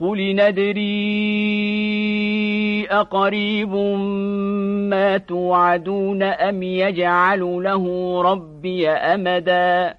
قل ندري أقريب ما توعدون أم يجعل له ربي أمداً